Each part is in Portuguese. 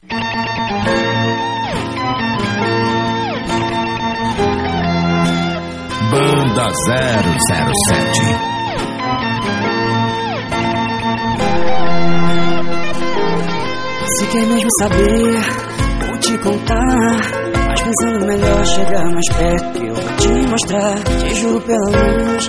Banda 007 Se quer mesmo saber, vou te contar. Mas pensando melhor, chegar mais perto eu vou te mostrar. Te juro pela luz,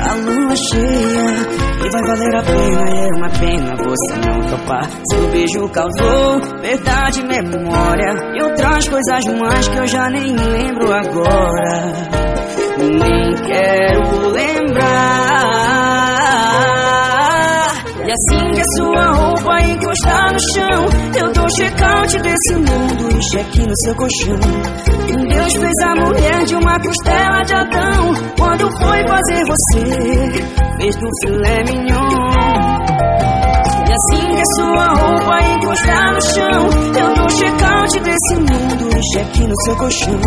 a lua cheia. E vai valer a pena, e é uma pena você não topar. Seu beijo causou verdade, memória. E outras coisas mais que eu já nem lembro agora. Nem quero lembrar. E assim que a sua roupa encostar no chão, eu dou check-out desse mundo e cheque no seu colchão. Deus fez a mulher de uma costela de Adão. Quando foi fazer você, fez do filé mignon. E assim que a sua roupa encostar no chão, eu dou check-out desse mundo e cheque no seu colchão.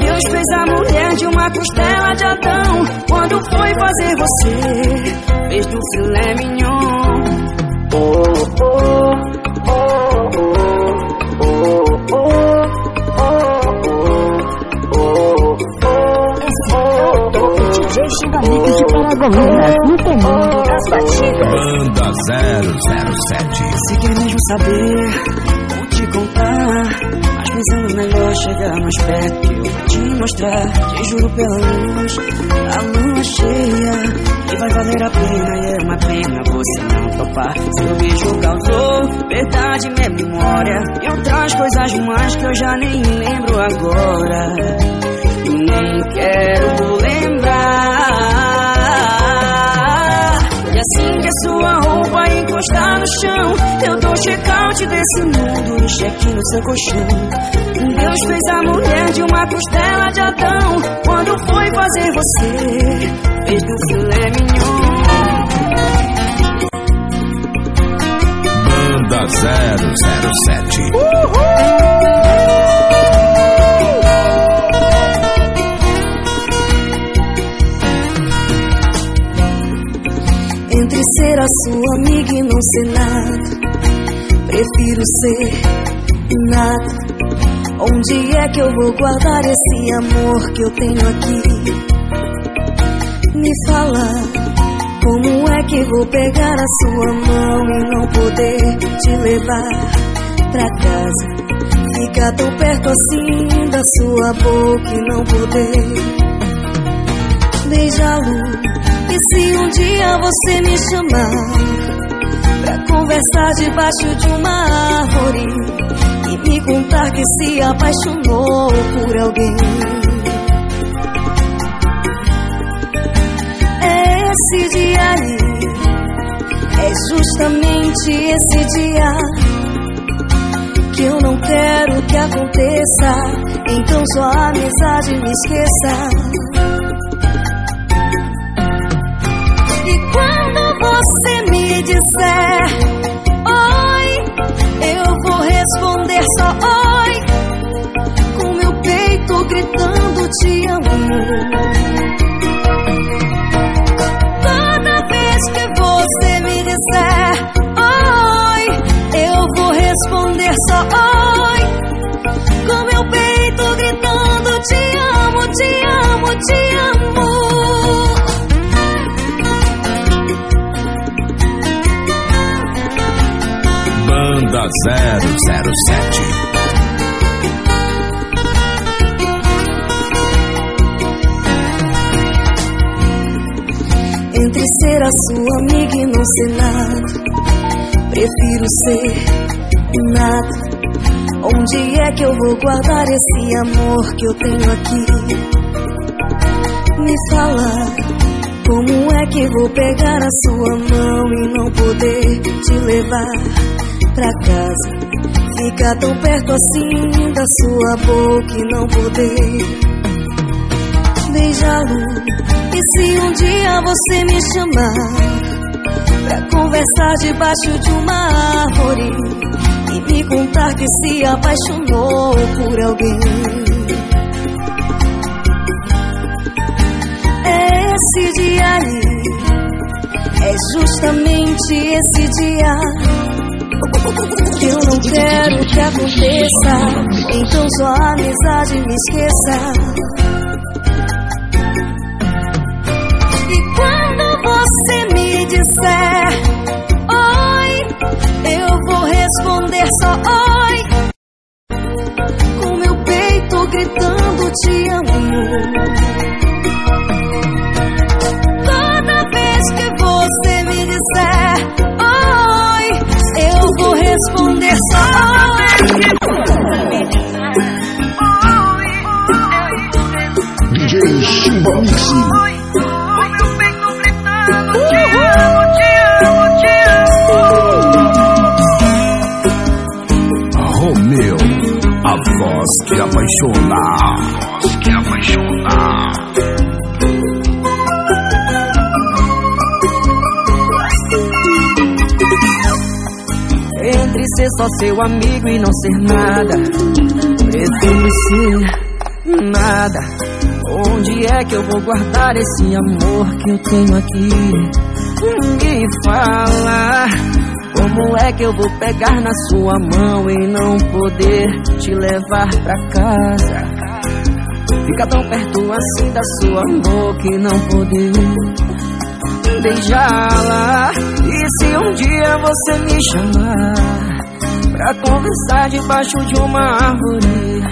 Deus fez a mulher de uma costela de Adão. Quando foi fazer você, fez do filé mignon. Paragominas, no comando das batidas. Banda 007 Se quer mesmo saber, vou te contar. Mas pensando melhor, chegar mais perto que eu vou te mostrar. Te juro pela luz, a lua cheia. E vai valer a pena, e é uma pena você não topar. Seu beijo causou verdade, memória. E outras coisas mais que eu já nem lembro agora. E nem quero encostar no chão, eu dou check-out desse mundo e cheque no seu colchão. Deus fez a mulher de uma costela de Adão. Quando foi fazer você, fez do filé mignon. Banda 007 Entre a sua amiga e não ser nada, prefiro ser nada. Onde é que eu vou guardar esse amor que eu tenho aqui? Me fala, como é que vou pegar a sua mão e não poder te levar pra casa? Ficar tão perto assim da sua boca e não poder beijá-lo. E se um dia você me chamar pra conversar debaixo de uma árvore e me contar que se apaixonou por alguém? É esse dia aí, é justamente esse dia que eu não quero que aconteça. Então sua amizade me esqueça. E quando você me disser oi, eu vou responder só oi, com meu peito gritando te amo. Toda vez que você me disser oi, eu vou responder só oi, com meu peito gritando te amo, te amo, te amo. 007 Entre ser a sua amiga e não ser nada, prefiro ser nada. Onde é que eu vou guardar esse amor que eu tenho aqui? Me fala, como é que vou pegar a sua mão e não poder te levar pra casa? Ficar tão perto assim da sua boca e não poder beijá-lo. E se um dia você me chamar pra conversar debaixo de uma árvore e me contar que se apaixonou por alguém? É esse dia aí, é justamente esse dia eu não quero que aconteça. Então sua amizade me esqueça. E quando você me disser oi, eu vou responder só oi. Com meu peito gritando te amo. Responder só. DJ Chimba a voz que apaixona. A voz que apaixona. Só seu amigo e não ser nada, prefiro ser nada. Onde é que eu vou guardar esse amor que eu tenho aqui? Me fala, como é que eu vou pegar na sua mão e não poder te levar pra casa? Fica tão perto assim da sua boca e não poder beijá-la. E se um dia você me chamar pra conversar debaixo de uma árvore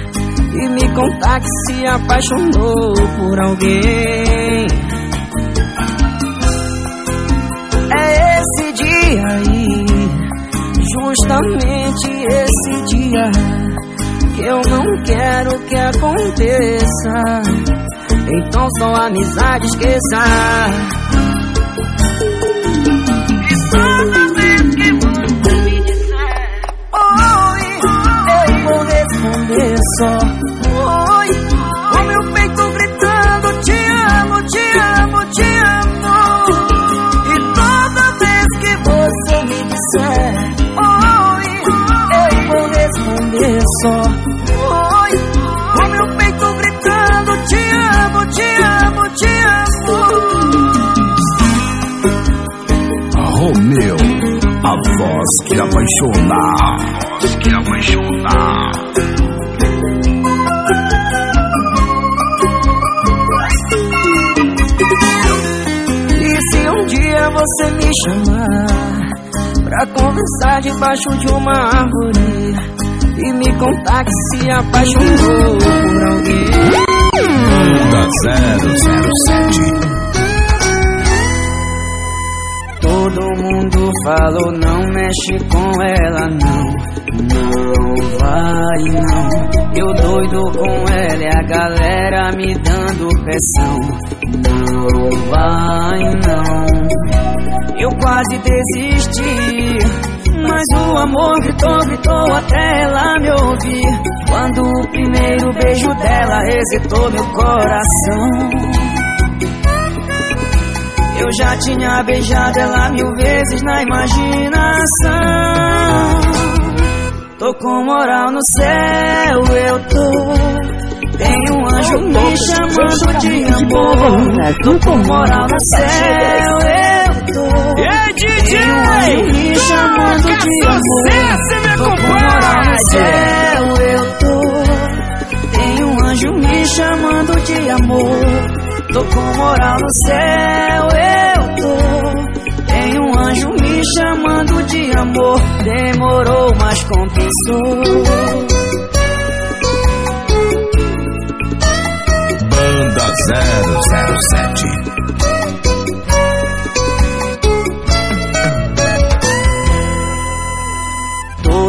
e me contar que se apaixonou por alguém, é esse dia aí, justamente esse dia que eu não quero que aconteça. Então só amizade esqueça. Só Oi, com meu peito gritando Te amo, te amo, te amo E toda vez que você me disser Oi, eu vou responder só Oi, com meu peito gritando Te amo, te amo, te amo Romeu, a voz que apaixona. A voz que apaixona. Me chamar pra conversar debaixo de uma árvore e me contar que se apaixonou por alguém? Banda 007. Todo mundo falou não mexe com ela não Não vai não. Eu doido com ela e a galera me dando pressão. Não vai não. Eu quase desisti Mas o amor gritou, gritou até ela me ouvir. Quando o primeiro beijo dela hesitou meu coração. Eu já tinha beijado ela mil vezes na imaginação. Tô com moral no céu, eu tô. Tem um anjo me chamando de amor. Tô com moral no céu, eu tô. Ei, DJ! Tem um anjo me chamando de amor. Tô com moral no céu, eu tô. Tem um anjo me chamando de amor. Tô com moral no céu, eu tô. Um anjo me chamando de amor. Demorou, mas compensou. Banda 007.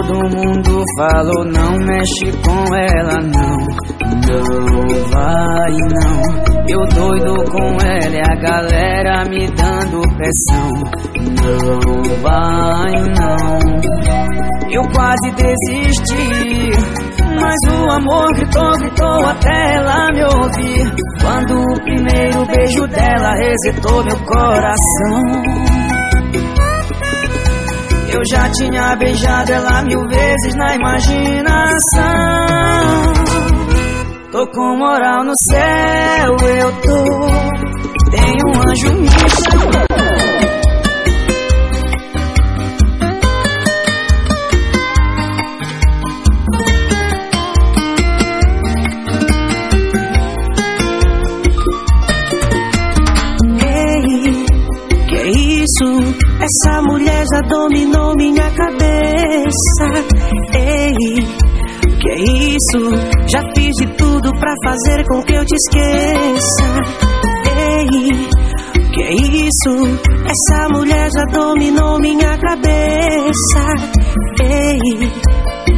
Todo mundo falou não mexe com ela não. Não vai não. Eu doido com ela e a galera me dando pressão. Não vai não. Eu quase desisti Mas o amor gritou, gritou até ela me ouvir. Quando o primeiro beijo dela hesitou meu coração eu já tinha beijado ela mil vezes na imaginação. Tô com moral no céu, eu tô. Tem um anjo me chamando. isso essa mulher já dominou minha cabeça. Ei, que é isso? Já fiz de tudo pra fazer com que eu te esqueça. Ei, que é isso? Essa mulher já dominou minha cabeça. Ei,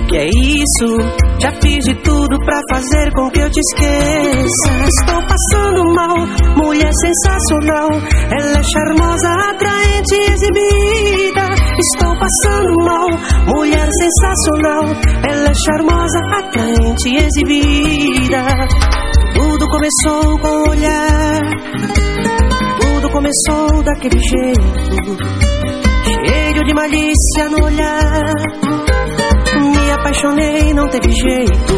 que é isso? Já fiz de tudo pra fazer com que eu te esqueça. Estou passando mal, mulher sensacional. Ela é charmosa, atraente, exibida. Estou passando mal, mulher sensacional. Ela é charmosa, atraente, exibida. Tudo começou com o olhar. Tudo começou daquele jeito. Cheio de malícia no olhar apaixonei, não teve jeito.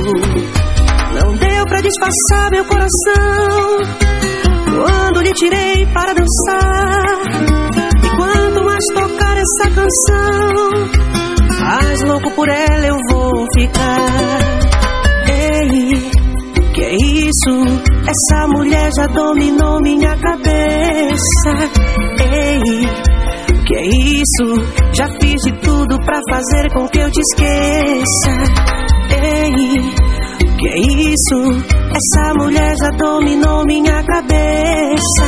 Não deu pra disfarçar meu coração. Quando lhe tirei para dançar. E quanto mais tocar essa canção, mais louco por ela eu vou ficar. Ei, que é isso? Essa mulher já dominou minha cabeça. Ei que é isso? Já fiz de tudo pra fazer com que eu te esqueça. Ei, que é isso? Essa mulher já dominou minha cabeça.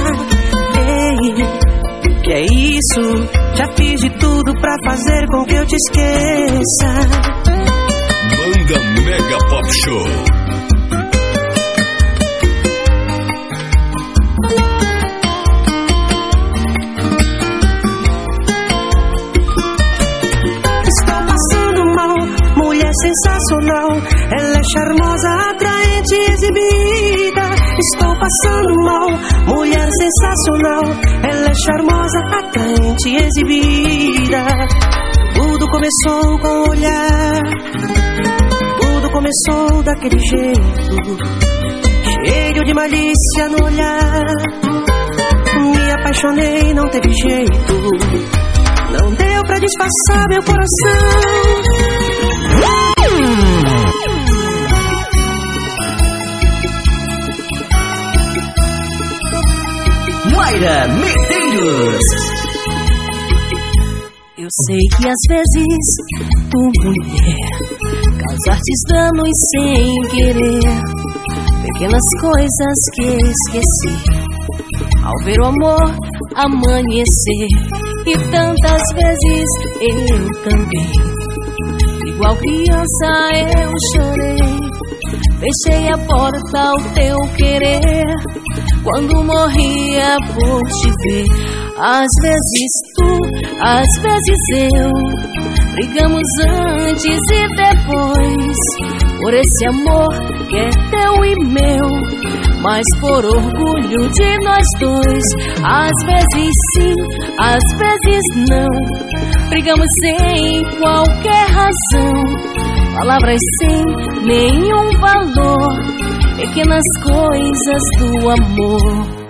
Ei, que é isso? Já fiz de tudo pra fazer com que eu te esqueça. Manga Mega Pop Show. Sensacional. Ela é charmosa, atraente, exibida. Estou passando mal, mulher sensacional. Ela é charmosa, atraente, exibida. Tudo começou com o olhar. Tudo começou daquele jeito. Cheio de malícia no olhar. Me apaixonei, não teve jeito. Não deu pra disfarçar meu coração. Mayra Medeiros. Eu sei que às vezes tu, mulher, causaste danos sem querer. Pequenas coisas que esqueci ao ver o amor amanhecer. E tantas vezes eu também, igual criança, eu chorei. Fechei a porta ao teu querer quando morria por te ver. Às vezes tu, às vezes eu, brigamos antes e depois por esse amor que é teu e meu. Mas por orgulho de nós dois, às vezes sim, às vezes não, brigamos sem qualquer razão palavras sem nenhum valor, pequenas coisas do amor.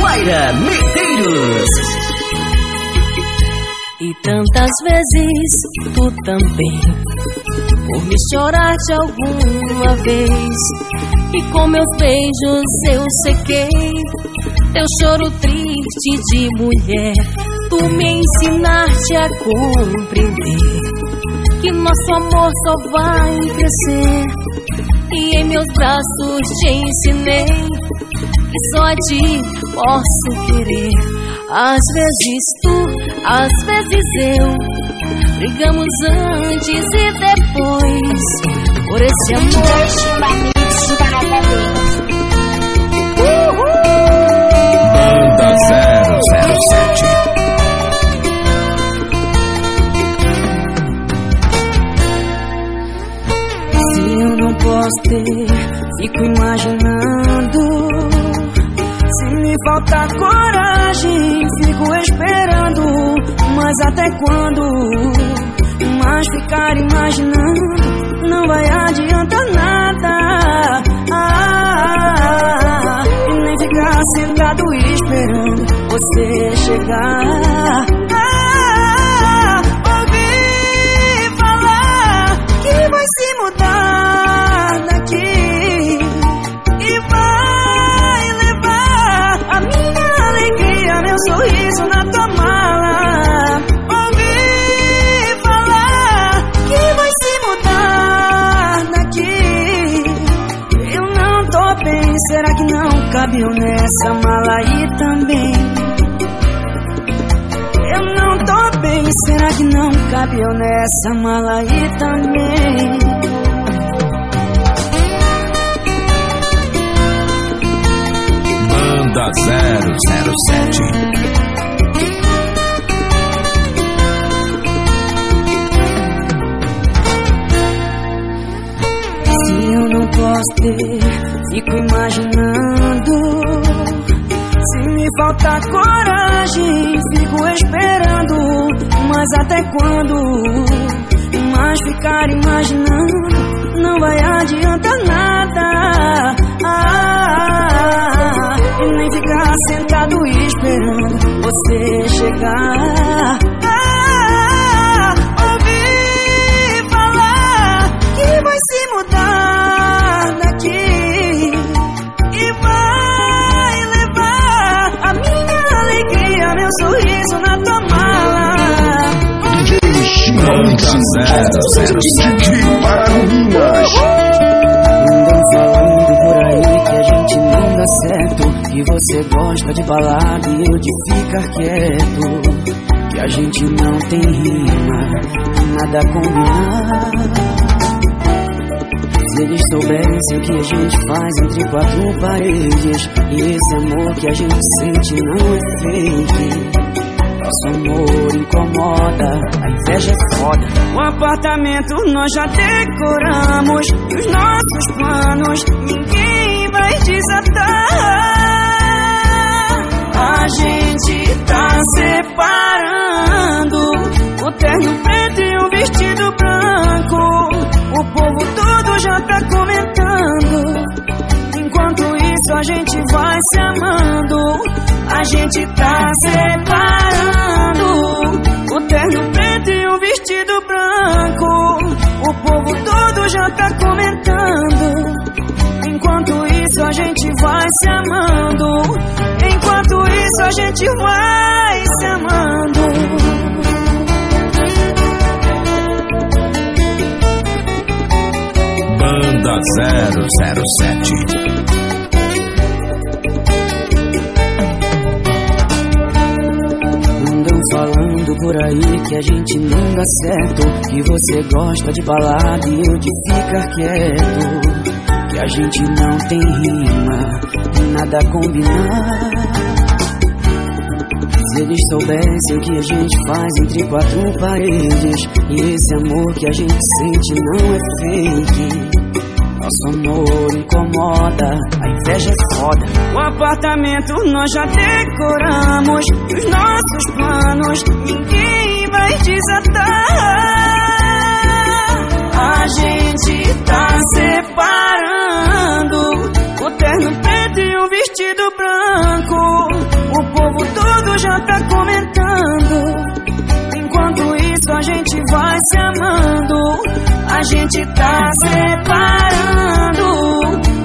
Mayra Medeiros. E tantas vezes tu também, por me chorar de alguma vez, e com meus beijos eu sequei teu choro triste de mulher. Tu me ensinaste a compreender que nosso amor só vai crescer. E em meus braços te ensinei que só a ti posso querer. Às vezes tu, às vezes eu, brigamos antes e depois por esse amor. 007 Se eu não posso ter, fico imaginando. Se me faltar coragem, fico esperando. Mas até quando? Mas ficar imaginando não vai adiantar nada. Ah, e nem ficar sentado esperando você chegar. Nessa mala aí também. Eu não tô bem, será que não cabiam nessa mala aí também? Manda 007 posso ter, fico imaginando. Faltar coragem, fico esperando. Mas até quando? Mas ficar imaginando não vai adiantar nada. Ah, e nem ficar sentado esperando você chegar. 7 para Minas. Andam falando por aí que a gente não dá certo. Que você gosta de balada e eu de ficar quieto. Que a gente não tem rima, nada combinado. Se eles soubessem o que a gente faz entre quatro paredes E esse amor que a gente sente não é fake nosso amor incomoda, a inveja é foda. O apartamento nós já decoramos, e os nossos planos ninguém vai desatar. A gente tá separando o terno preto e o vestido branco. O povo todo já tá comentando. Enquanto isso a gente vai se amando. A gente tá separando. O terno preto e o vestido branco. O povo todo já tá comentando. Enquanto isso a gente vai se amando. Enquanto isso a gente vai se amando. Banda 007 aí que a gente não dá certo. Que você gosta de balada e eu de ficar quieto. Que a gente não tem rima, nada a combinar. Se eles soubessem o que a gente faz entre quatro paredes E esse amor que a gente sente não é fake nosso amor incomoda, a inveja é foda. O apartamento nós já decoramos, e os nossos planos ninguém vai desatar. A gente tá separando o terno preto e o vestido branco. O povo todo já tá comentando. A gente vai se amando. A gente tá separando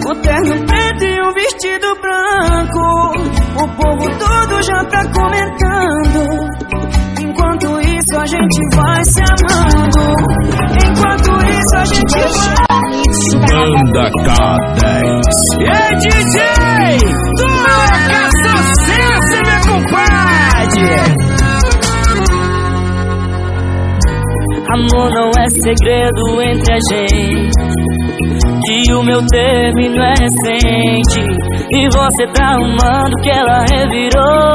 o terno preto e o vestido branco. O povo todo já tá comentando. Enquanto isso a gente vai se amando. Enquanto isso a gente vai. Banda K10 E aí, DJ? Amor não é segredo entre a gente. Que o meu término é recente. E você tá arrumando que ela revirou.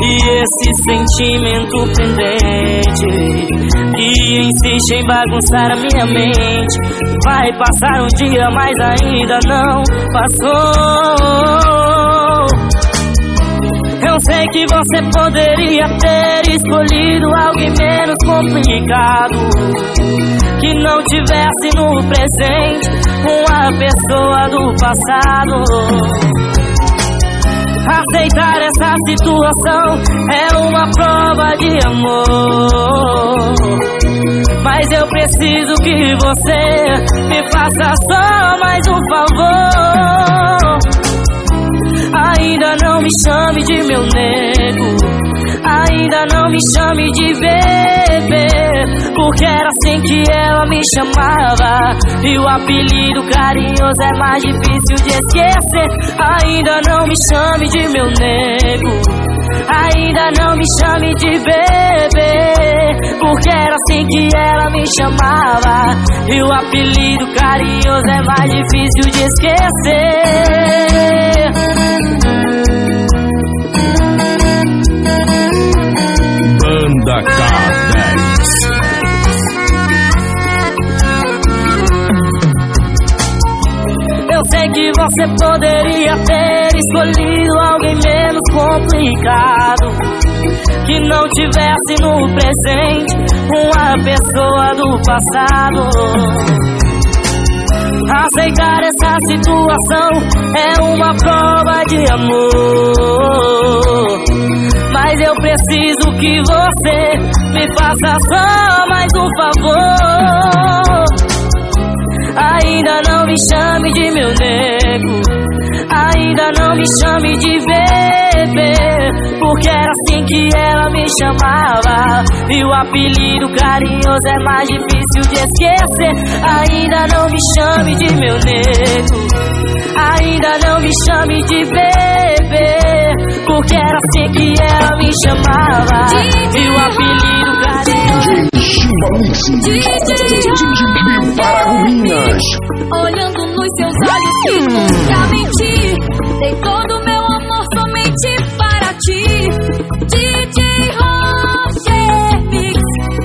E esse sentimento pendente que insiste em bagunçar a minha mente. Vai passar um dia, mas ainda não passou. Sei que você poderia ter escolhido alguém menos complicado. Que não tivesse no presente uma pessoa do passado. Aceitar essa situação é uma prova de amor. Mas eu preciso que você me faça só mais um favor. Não me chame de meu nego. Ainda não me chame de bebê. Porque era assim que ela me chamava. E o apelido carinhoso é mais difícil de esquecer. Ainda não me chame de meu nego. Ainda não me chame de bebê Porque era assim que ela me chamava E o apelido carinhoso é mais difícil de esquecer Banda K10 Eu sei que você poderia ter escolhido alguém menos complicado. Que não tivesse no presente uma pessoa do passado. Aceitar essa situação é uma prova de amor. Mas eu preciso que você me faça só mais um favor. Ainda não me chame de meu nego. Ainda não me chame de bebê. Porque era assim que ela me chamava. E o apelido carinhoso é mais difícil de esquecer. Ainda não me chame de meu nego. Ainda não me chame de bebê Porque era assim que ela me chamava. E o apelido carinhoso DJ Olhando nos seus olhos que nunca menti Dei todo meu amor somente para ti. DJ Roger Mix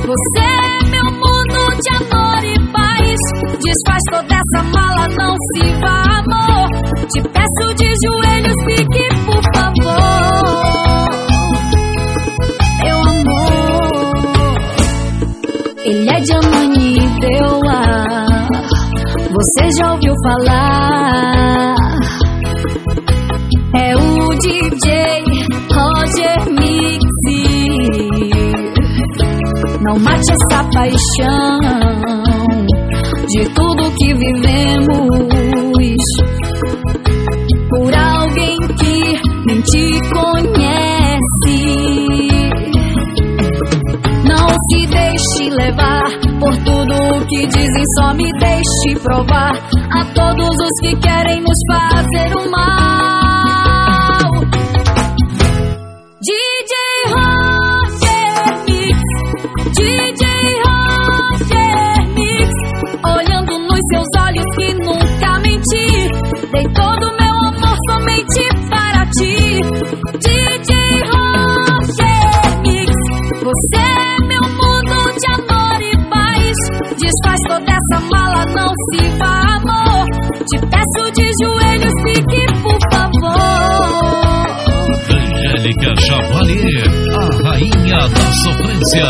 Você é meu mundo de amor e paz. Desfaz toda essa mala, não se vá amor. Te peço de joelhos, fique por favor já ouviu falar. É o DJ Roger Mix Não mate essa paixão De tudo que vivemos. Por alguém que nem te conhece. Não se deixe levar que dizem, só me deixe provar a todos os que querem nos fazer o mal. Vá, amor. Te peço de joelhos, fique por favor. Angélica Chavalier, a rainha da sofrência.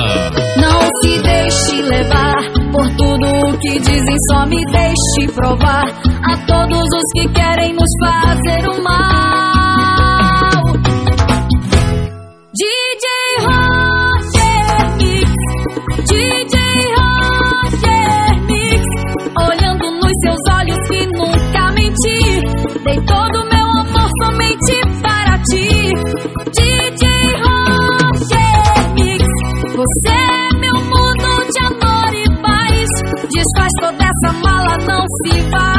Não se deixe levar por tudo que dizem, só me deixe provar a todos os que querem nos fazer o mala, não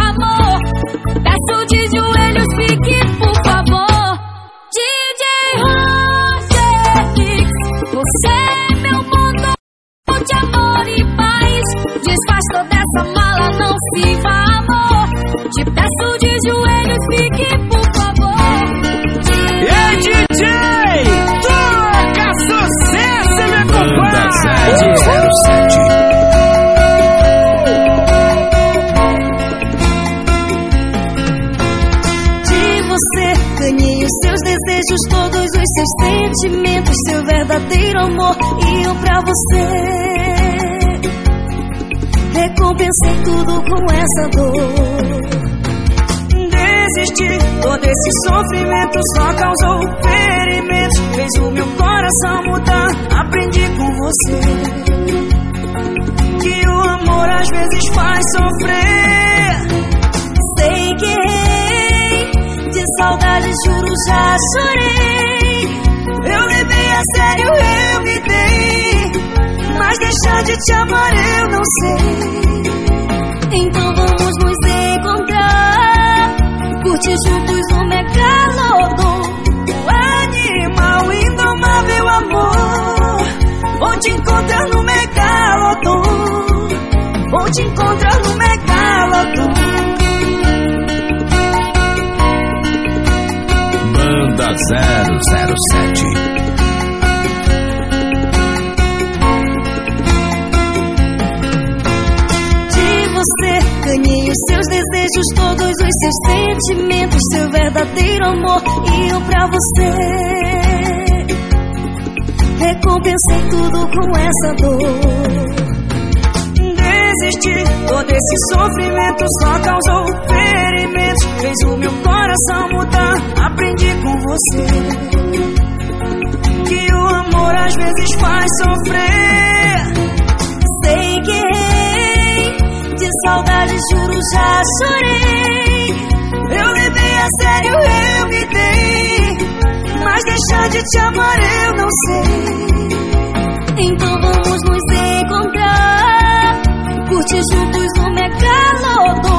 sofrimento só causou ferimentos. Fez o meu coração mudar, aprendi com você. Que o amor às vezes faz sofrer. Sei que errei, de saudade juro já chorei. Eu levei a sério, eu me dei, Mas deixar de te amar eu não sei. Então vamos nos encontrar. Curtir juntos o megalodon. Vou te encontrar no megalodon. Vou te encontrar no megalodon. Banda 007 De você ganhei os seus desejos, todos os seus sentimentos, seu verdadeiro amor. E eu pra você recompensei tudo com essa dor. Desistir, todo esse sofrimento só causou ferimentos. Fez o meu coração mudar. Aprendi com você que o amor às vezes faz sofrer. Sei que errei, de saudade juro já chorei. Eu levei a sério, eu me dei. Mas deixar de te amar eu não sei. Então vamos nos encontrar. Curtir juntos o megalodon.